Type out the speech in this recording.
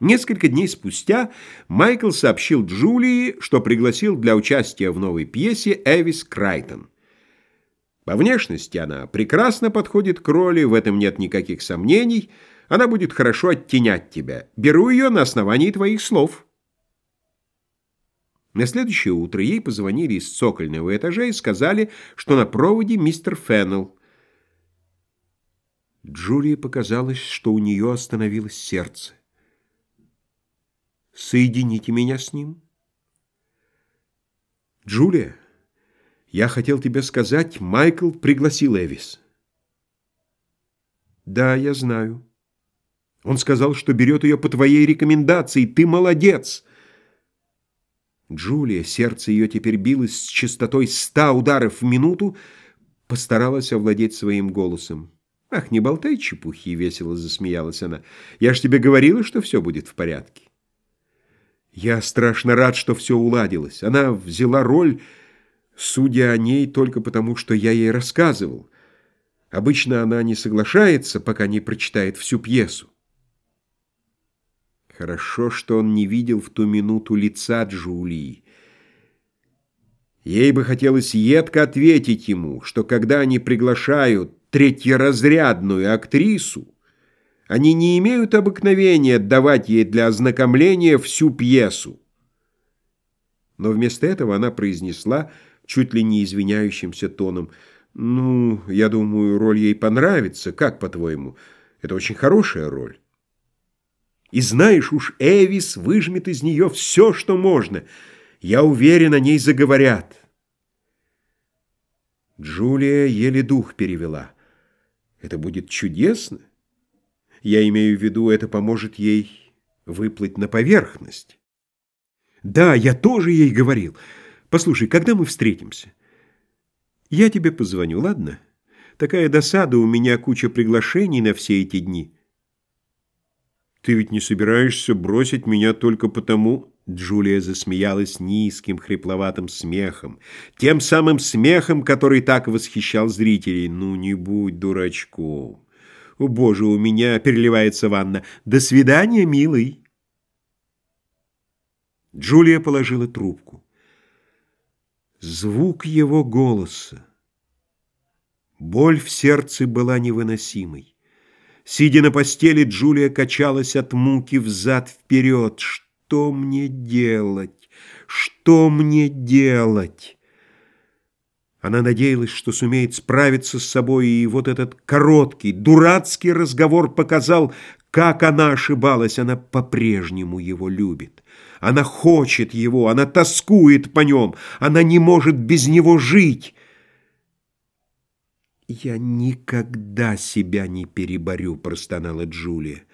Несколько дней спустя Майкл сообщил Джулии, что пригласил для участия в новой пьесе Эвис Крайтон. По внешности она прекрасно подходит к роли, в этом нет никаких сомнений. Она будет хорошо оттенять тебя. Беру ее на основании твоих слов. На следующее утро ей позвонили из цокольного этажа и сказали, что на проводе мистер Феннелл. Джулии показалось, что у нее остановилось сердце. Соедините меня с ним. Джулия, я хотел тебе сказать, Майкл пригласил Эвис. Да, я знаю. Он сказал, что берет ее по твоей рекомендации. Ты молодец. Джулия, сердце ее теперь билось с частотой ста ударов в минуту, постаралась овладеть своим голосом. «Ах, не болтай чепухи!» — весело засмеялась она. «Я ж тебе говорила, что все будет в порядке». Я страшно рад, что все уладилось. Она взяла роль, судя о ней, только потому, что я ей рассказывал. Обычно она не соглашается, пока не прочитает всю пьесу. Хорошо, что он не видел в ту минуту лица Джулии. Ей бы хотелось едко ответить ему, что когда они приглашают третьеразрядную актрису, они не имеют обыкновения давать ей для ознакомления всю пьесу. Но вместо этого она произнесла чуть ли не извиняющимся тоном, «Ну, я думаю, роль ей понравится. Как, по-твоему? Это очень хорошая роль». И знаешь уж, Эвис выжмет из нее все, что можно. Я уверен, о ней заговорят. Джулия еле дух перевела. Это будет чудесно. Я имею в виду, это поможет ей выплыть на поверхность. Да, я тоже ей говорил. Послушай, когда мы встретимся? Я тебе позвоню, ладно? Такая досада, у меня куча приглашений на все эти дни. Ты ведь не собираешься бросить меня только потому... Джулия засмеялась низким, хрипловатым смехом. Тем самым смехом, который так восхищал зрителей. Ну, не будь дурачком. О, боже, у меня переливается ванна. До свидания, милый. Джулия положила трубку. Звук его голоса. Боль в сердце была невыносимой. Сидя на постели, Джулия качалась от муки взад-вперед. Что мне делать? Что мне делать? Она надеялась, что сумеет справиться с собой, и вот этот короткий, дурацкий разговор показал, как она ошибалась. Она по-прежнему его любит. Она хочет его, она тоскует по нем, она не может без него жить. «Я никогда себя не переборю», — простонала Джулия.